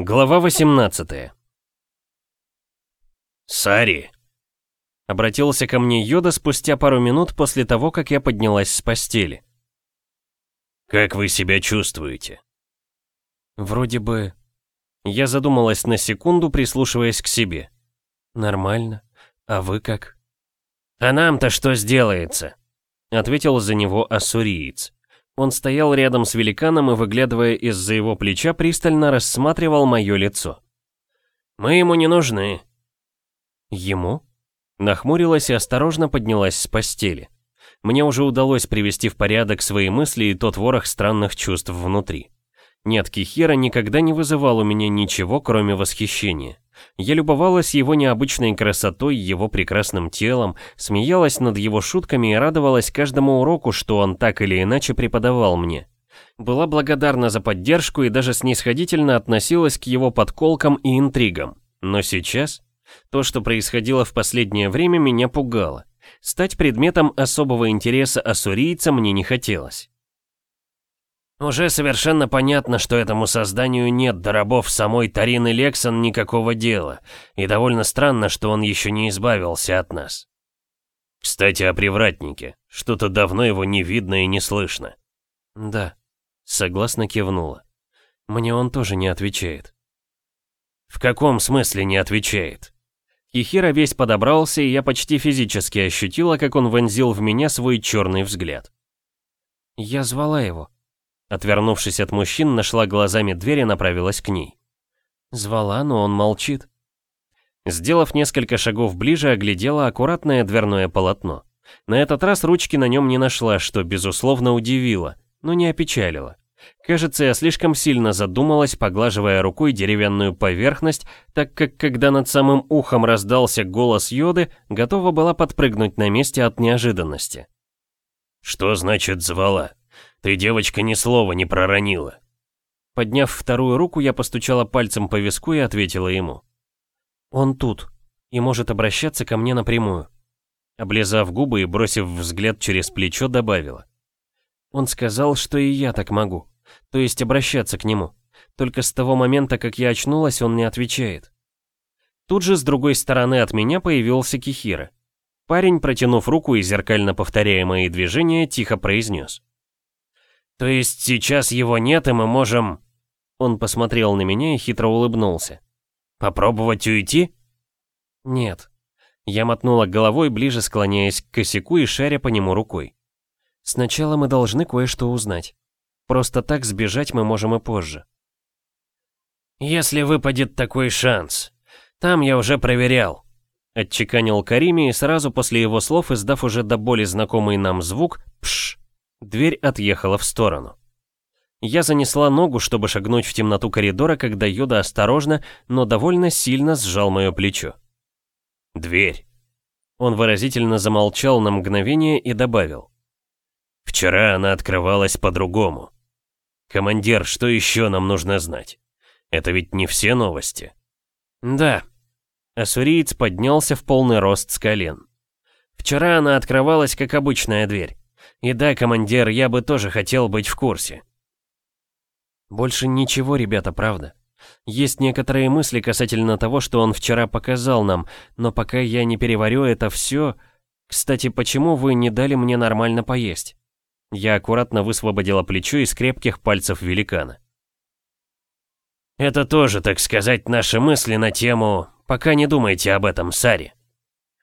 Глава 18 «Сари!» Обратился ко мне Йода спустя пару минут после того, как я поднялась с постели. «Как вы себя чувствуете?» «Вроде бы...» Я задумалась на секунду, прислушиваясь к себе. «Нормально. А вы как?» «А нам-то что сделается?» Ответил за него ассуриец. Он стоял рядом с великаном и, выглядывая из-за его плеча, пристально рассматривал мое лицо. «Мы ему не нужны». «Ему?» Нахмурилась и осторожно поднялась с постели. Мне уже удалось привести в порядок свои мысли и тот ворох странных чувств внутри. Нет, Кихира никогда не вызывал у меня ничего, кроме восхищения. Я любовалась его необычной красотой, его прекрасным телом, смеялась над его шутками и радовалась каждому уроку, что он так или иначе преподавал мне. Была благодарна за поддержку и даже снисходительно относилась к его подколкам и интригам. Но сейчас то, что происходило в последнее время, меня пугало. Стать предметом особого интереса ассурийца мне не хотелось. Уже совершенно понятно, что этому созданию нет до рабов самой Тарины Лексон никакого дела, и довольно странно, что он еще не избавился от нас. Кстати, о привратнике. Что-то давно его не видно и не слышно. Да, согласно кивнула. Мне он тоже не отвечает. В каком смысле не отвечает? Хихира весь подобрался, и я почти физически ощутила, как он вонзил в меня свой черный взгляд. Я звала его, Отвернувшись от мужчин, нашла глазами дверь и направилась к ней. Звала, но он молчит. Сделав несколько шагов ближе, оглядела аккуратное дверное полотно. На этот раз ручки на нем не нашла, что, безусловно, удивило, но не опечалило. Кажется, я слишком сильно задумалась, поглаживая рукой деревянную поверхность, так как, когда над самым ухом раздался голос Йоды, готова была подпрыгнуть на месте от неожиданности. «Что значит звала?» Ты, девочка, ни слова не проронила. Подняв вторую руку, я постучала пальцем по виску и ответила ему. Он тут и может обращаться ко мне напрямую. Облизав губы и бросив взгляд через плечо, добавила. Он сказал, что и я так могу, то есть обращаться к нему. Только с того момента, как я очнулась, он не отвечает. Тут же с другой стороны от меня появился Кихира. Парень, протянув руку и зеркально повторяя мои движения, тихо произнес. «То есть сейчас его нет, и мы можем...» Он посмотрел на меня и хитро улыбнулся. «Попробовать уйти?» «Нет». Я мотнула головой, ближе склоняясь к косяку и шаря по нему рукой. «Сначала мы должны кое-что узнать. Просто так сбежать мы можем и позже». «Если выпадет такой шанс. Там я уже проверял», — отчеканил Карими и сразу после его слов, издав уже до боли знакомый нам звук «пш», Дверь отъехала в сторону. Я занесла ногу, чтобы шагнуть в темноту коридора, когда Йода осторожно, но довольно сильно сжал мое плечо. «Дверь». Он выразительно замолчал на мгновение и добавил. «Вчера она открывалась по-другому. Командир, что еще нам нужно знать? Это ведь не все новости». «Да». Ассуриец поднялся в полный рост с колен. «Вчера она открывалась, как обычная дверь. И да, командир, я бы тоже хотел быть в курсе. Больше ничего, ребята, правда. Есть некоторые мысли касательно того, что он вчера показал нам, но пока я не переварю это все... Кстати, почему вы не дали мне нормально поесть? Я аккуратно высвободила плечо из крепких пальцев великана. Это тоже, так сказать, наши мысли на тему «Пока не думайте об этом, Сари».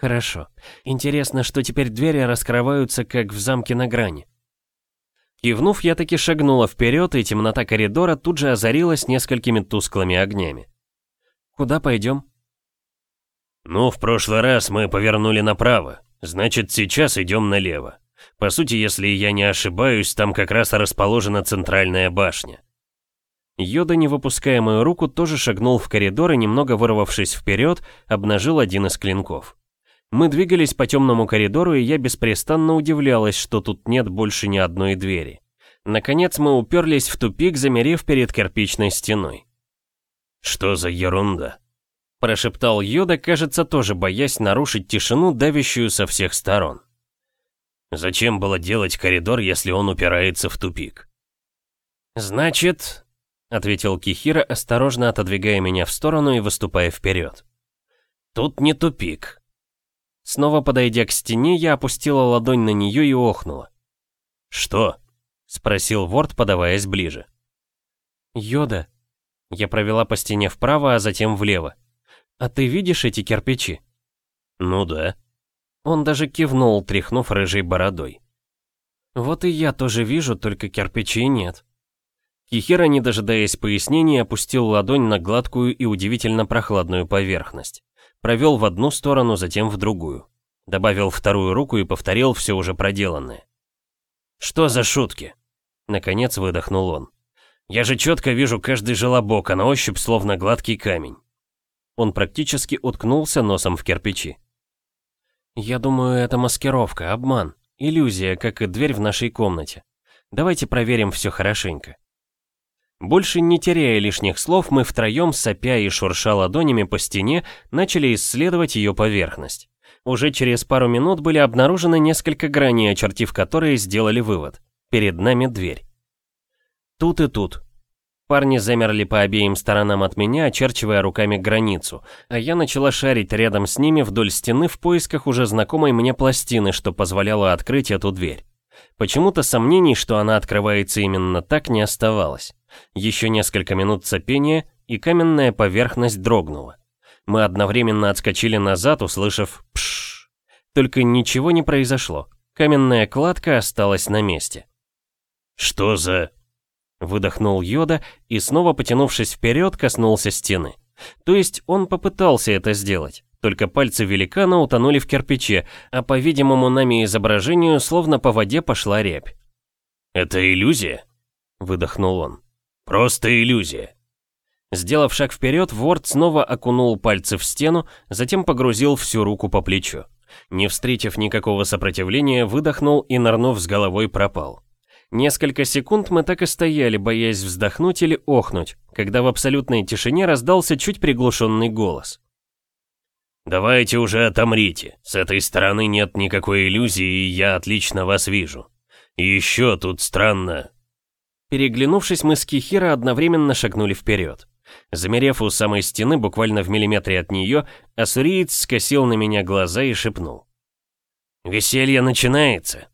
Хорошо. Интересно, что теперь двери раскрываются, как в замке на грани. Кивнув, я таки шагнула вперед, и темнота коридора тут же озарилась несколькими тусклыми огнями. Куда пойдем? Ну, в прошлый раз мы повернули направо, значит, сейчас идем налево. По сути, если я не ошибаюсь, там как раз расположена центральная башня. Йода, не выпуская мою руку, тоже шагнул в коридор и, немного вырвавшись вперед, обнажил один из клинков. Мы двигались по темному коридору, и я беспрестанно удивлялась, что тут нет больше ни одной двери. Наконец мы уперлись в тупик, замерев перед кирпичной стеной. «Что за ерунда?» Прошептал Йода, кажется, тоже боясь нарушить тишину, давящую со всех сторон. «Зачем было делать коридор, если он упирается в тупик?» «Значит...» ответил Кихира, осторожно отодвигая меня в сторону и выступая вперед. Тут не тупик. Снова подойдя к стене, я опустила ладонь на нее и охнула. «Что?» — спросил Ворд, подаваясь ближе. «Йода». Я провела по стене вправо, а затем влево. «А ты видишь эти кирпичи?» «Ну да». Он даже кивнул, тряхнув рыжей бородой. «Вот и я тоже вижу, только кирпичей нет». Кихира, не дожидаясь пояснений, опустил ладонь на гладкую и удивительно прохладную поверхность. Провел в одну сторону, затем в другую. Добавил вторую руку и повторил все уже проделанное. «Что за шутки?» Наконец выдохнул он. «Я же четко вижу каждый желобок, а на ощупь словно гладкий камень». Он практически уткнулся носом в кирпичи. «Я думаю, это маскировка, обман, иллюзия, как и дверь в нашей комнате. Давайте проверим все хорошенько». Больше не теряя лишних слов, мы втроем, сопя и шурша ладонями по стене, начали исследовать ее поверхность. Уже через пару минут были обнаружены несколько граней, очертив которые сделали вывод. Перед нами дверь. Тут и тут. Парни замерли по обеим сторонам от меня, очерчивая руками границу, а я начала шарить рядом с ними вдоль стены в поисках уже знакомой мне пластины, что позволяло открыть эту дверь. Почему-то сомнений, что она открывается именно так, не оставалось. Еще несколько минут цепения, и каменная поверхность дрогнула. Мы одновременно отскочили назад, услышав «пшш». Только ничего не произошло. Каменная кладка осталась на месте. «Что за...» Выдохнул Йода и, снова потянувшись вперед, коснулся стены. То есть он попытался это сделать, только пальцы великана утонули в кирпиче, а по видимому нами изображению словно по воде пошла рябь. «Это иллюзия?» — выдохнул он. «Просто иллюзия». Сделав шаг вперед, Ворд снова окунул пальцы в стену, затем погрузил всю руку по плечу. Не встретив никакого сопротивления, выдохнул и, нырнув с головой, пропал. Несколько секунд мы так и стояли, боясь вздохнуть или охнуть, когда в абсолютной тишине раздался чуть приглушенный голос. «Давайте уже отомрите. С этой стороны нет никакой иллюзии, и я отлично вас вижу. И еще тут странно...» Переглянувшись, мы с Кихира одновременно шагнули вперед. Замерев у самой стены, буквально в миллиметре от нее, ассуриец скосил на меня глаза и шепнул. «Веселье начинается!»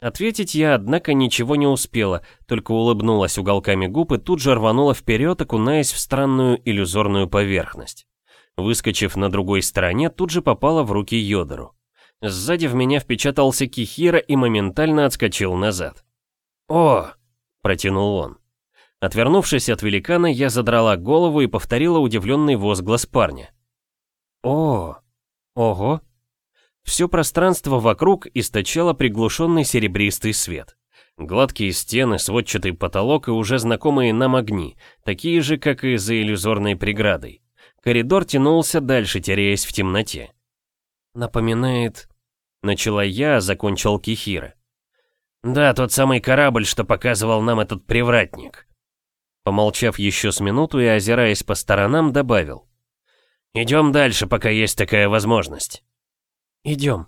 Ответить я, однако, ничего не успела, только улыбнулась уголками губ и тут же рванула вперед, окунаясь в странную иллюзорную поверхность. Выскочив на другой стороне, тут же попала в руки Йодору. Сзади в меня впечатался Кихира и моментально отскочил назад. «О!» — протянул он. Отвернувшись от великана, я задрала голову и повторила удивленный возглас парня. «О! Ого!» Все пространство вокруг источало приглушенный серебристый свет. Гладкие стены, сводчатый потолок и уже знакомые нам огни, такие же, как и за иллюзорной преградой. Коридор тянулся дальше, теряясь в темноте. «Напоминает...» Начала я, а закончил Кихира. «Да, тот самый корабль, что показывал нам этот привратник», Помолчав еще с минуту и озираясь по сторонам, добавил. «Идем дальше, пока есть такая возможность». «Идем».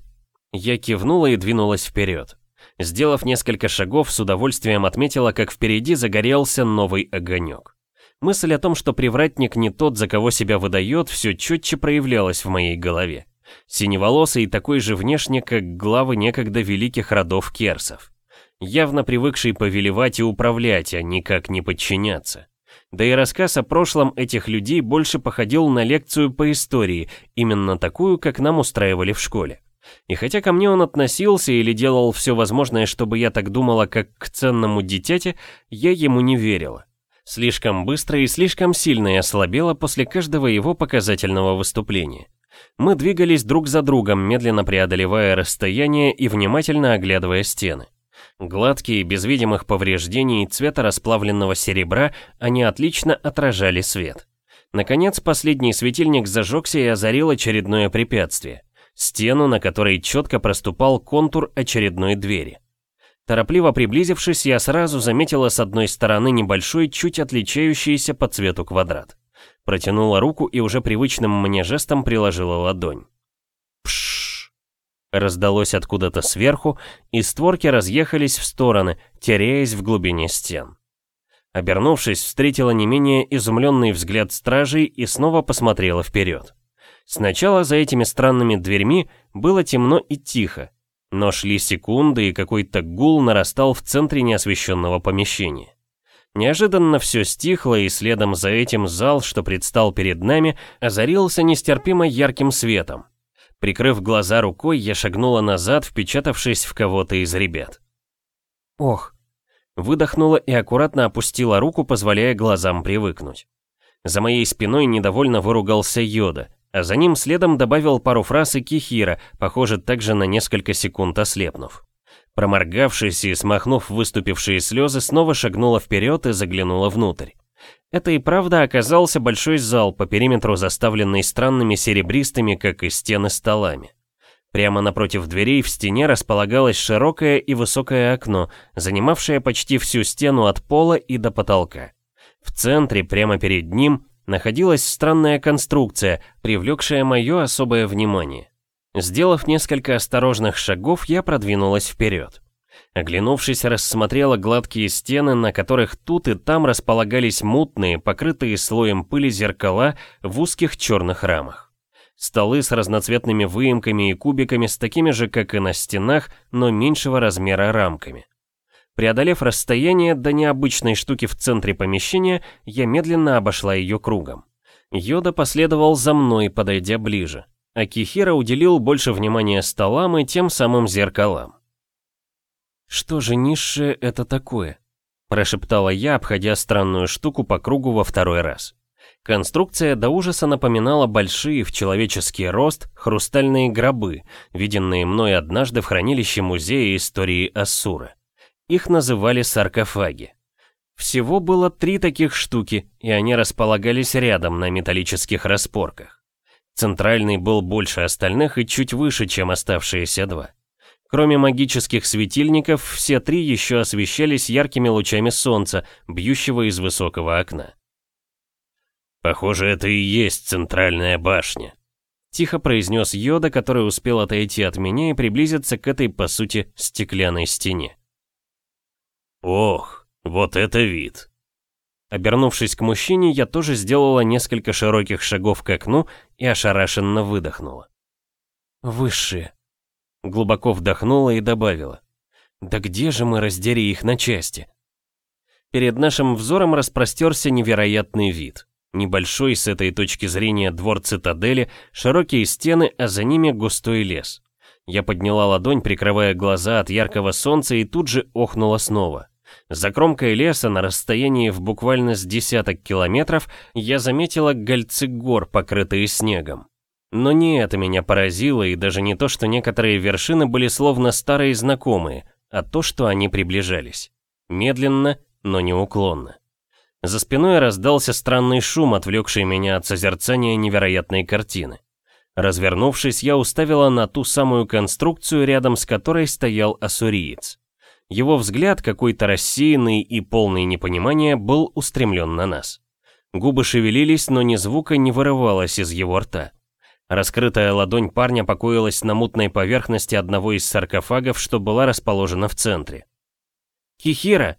Я кивнула и двинулась вперед. Сделав несколько шагов, с удовольствием отметила, как впереди загорелся новый огонек. Мысль о том, что привратник не тот, за кого себя выдает, все четче проявлялась в моей голове. Синеволосый и такой же внешне, как главы некогда великих родов керсов явно привыкший повелевать и управлять, а никак не подчиняться. Да и рассказ о прошлом этих людей больше походил на лекцию по истории, именно такую, как нам устраивали в школе. И хотя ко мне он относился или делал все возможное, чтобы я так думала, как к ценному дитяте, я ему не верила. Слишком быстро и слишком сильно я ослабела после каждого его показательного выступления. Мы двигались друг за другом, медленно преодолевая расстояние и внимательно оглядывая стены. Гладкие, без видимых повреждений цвета расплавленного серебра, они отлично отражали свет. Наконец, последний светильник зажегся и озарил очередное препятствие. Стену, на которой четко проступал контур очередной двери. Торопливо приблизившись, я сразу заметила с одной стороны небольшой, чуть отличающийся по цвету квадрат. Протянула руку и уже привычным мне жестом приложила ладонь. Раздалось откуда-то сверху, и створки разъехались в стороны, теряясь в глубине стен. Обернувшись, встретила не менее изумленный взгляд стражей и снова посмотрела вперед. Сначала за этими странными дверьми было темно и тихо, но шли секунды, и какой-то гул нарастал в центре неосвещенного помещения. Неожиданно все стихло, и следом за этим зал, что предстал перед нами, озарился нестерпимо ярким светом. Прикрыв глаза рукой, я шагнула назад, впечатавшись в кого-то из ребят. Ох, выдохнула и аккуратно опустила руку, позволяя глазам привыкнуть. За моей спиной недовольно выругался Йода, а за ним следом добавил пару фраз и Кихира, похоже, также на несколько секунд ослепнув. Проморгавшись и смахнув выступившие слезы, снова шагнула вперед и заглянула внутрь. Это и правда оказался большой зал, по периметру заставленный странными серебристыми, как и стены, столами. Прямо напротив дверей в стене располагалось широкое и высокое окно, занимавшее почти всю стену от пола и до потолка. В центре, прямо перед ним, находилась странная конструкция, привлекшая мое особое внимание. Сделав несколько осторожных шагов, я продвинулась вперед. Оглянувшись, рассмотрела гладкие стены, на которых тут и там располагались мутные, покрытые слоем пыли зеркала в узких черных рамах. Столы с разноцветными выемками и кубиками с такими же, как и на стенах, но меньшего размера рамками. Преодолев расстояние до необычной штуки в центре помещения, я медленно обошла ее кругом. Йода последовал за мной, подойдя ближе, а Кихира уделил больше внимания столам и тем самым зеркалам. «Что же низшее это такое?» Прошептала я, обходя странную штуку по кругу во второй раз. Конструкция до ужаса напоминала большие в человеческий рост хрустальные гробы, виденные мной однажды в хранилище Музея истории Ассура. Их называли саркофаги. Всего было три таких штуки, и они располагались рядом на металлических распорках. Центральный был больше остальных и чуть выше, чем оставшиеся два. Кроме магических светильников, все три еще освещались яркими лучами солнца, бьющего из высокого окна. «Похоже, это и есть центральная башня», — тихо произнес Йода, который успел отойти от меня и приблизиться к этой, по сути, стеклянной стене. «Ох, вот это вид!» Обернувшись к мужчине, я тоже сделала несколько широких шагов к окну и ошарашенно выдохнула. «Высшие», Глубоко вдохнула и добавила. «Да где же мы раздери их на части?» Перед нашим взором распростерся невероятный вид. Небольшой с этой точки зрения двор цитадели, широкие стены, а за ними густой лес. Я подняла ладонь, прикрывая глаза от яркого солнца и тут же охнула снова. За кромкой леса на расстоянии в буквально с десяток километров я заметила гольцы гор, покрытые снегом. Но не это меня поразило, и даже не то, что некоторые вершины были словно старые знакомые, а то, что они приближались. Медленно, но неуклонно. За спиной раздался странный шум, отвлекший меня от созерцания невероятной картины. Развернувшись, я уставила на ту самую конструкцию, рядом с которой стоял ассуриец. Его взгляд, какой-то рассеянный и полный непонимания, был устремлен на нас. Губы шевелились, но ни звука не вырывалось из его рта. Раскрытая ладонь парня покоилась на мутной поверхности одного из саркофагов, что была расположена в центре. «Хихира!»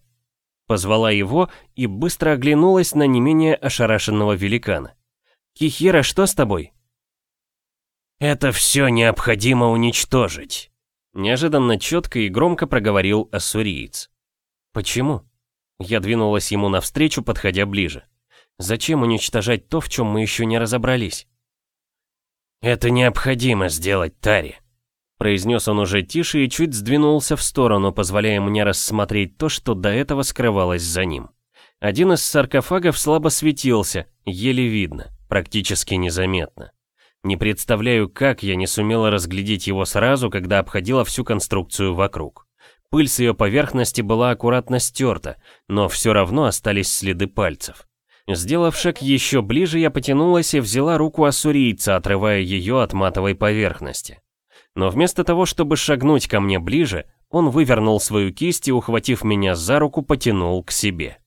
Позвала его и быстро оглянулась на не менее ошарашенного великана. «Кихира, что с тобой?» «Это все необходимо уничтожить», — неожиданно четко и громко проговорил ассуриец. «Почему?» Я двинулась ему навстречу, подходя ближе. «Зачем уничтожать то, в чем мы еще не разобрались?» «Это необходимо сделать, Тари», — произнес он уже тише и чуть сдвинулся в сторону, позволяя мне рассмотреть то, что до этого скрывалось за ним. Один из саркофагов слабо светился, еле видно, практически незаметно. Не представляю, как я не сумела разглядеть его сразу, когда обходила всю конструкцию вокруг. Пыль с ее поверхности была аккуратно стерта, но все равно остались следы пальцев. Сделав шаг еще ближе, я потянулась и взяла руку ассурийца, отрывая ее от матовой поверхности. Но вместо того, чтобы шагнуть ко мне ближе, он вывернул свою кисть и, ухватив меня за руку, потянул к себе.